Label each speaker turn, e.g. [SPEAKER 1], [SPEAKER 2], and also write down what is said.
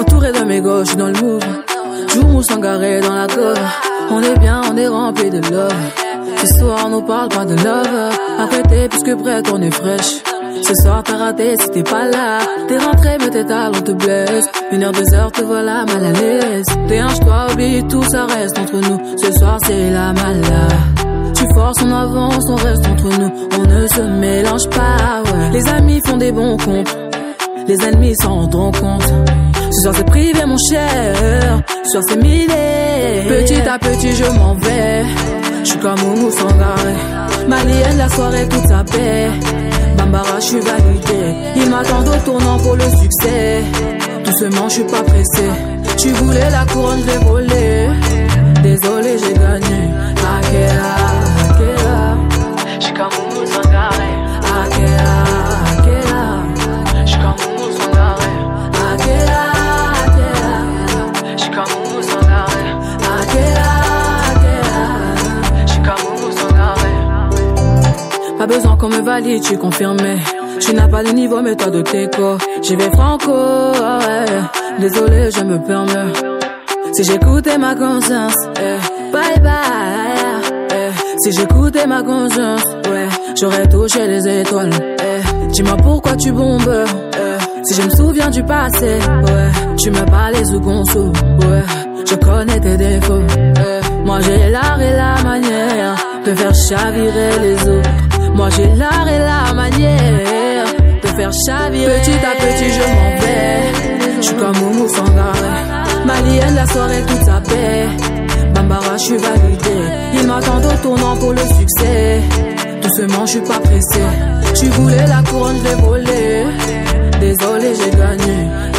[SPEAKER 1] Entouré de mes gauches dans le move. Joue mon sangaré dans la cover. On est bien, on est rempli de love. Ce soir, on nous parle pas de love. Arrêtez puisque que prête, on est fraîche. Ce soir, t'as raté si t'es pas là. T'es rentré, mais tes talons te blessent. Une heure, deux heures, te voilà mal à l'aise. Déhanche-toi, oublie tout, ça reste entre nous. Ce soir, c'est la malade. Tu forces, on avance, on reste entre nous. On ne se mélange pas. Les amis font des bons comptes. Les ennemis s'en rendront compte. Ce soir c'est privé mon cher, ce soir c'est miné. Petit à petit je m'en vais, je suis comme Moumou Sangaré. Malienne la soirée toute sa paix. Bambara je suis validé, ils m'attendent au tournant pour le succès. Doucement je suis pas pressé, tu voulais la couronne je l'ai volée. Désolé j'ai Pas besoin qu'on me valide, suis confirmé. Je n'ai pas le niveau, mais toi de tes corps. J'y vais franco, ouais. Désolé, je me permets. Si j'écoutais ma conscience, eh, bye bye. eh. Si j'écoutais ma conscience, ouais, j'aurais touché les étoiles. eh. Dis-moi pourquoi tu bombes. Si je me souviens du passé, ouais, tu me parlais sous gonzo, ouais. Je connais tes défauts. Moi j'ai l'art et la manière de faire chavirer les autres. Moi j'ai l'art et la manière de faire chavirer. Petit à petit je m'en vais. Je suis comme Moumou Sangaré. Malienne la soirée toute sa paix. Bambara, je suis validé. Ils m'attendent au tournant pour le succès. Doucement, je suis pas pressé. Tu voulais la couronne, je l'ai volée. Désolé, j'ai gagné.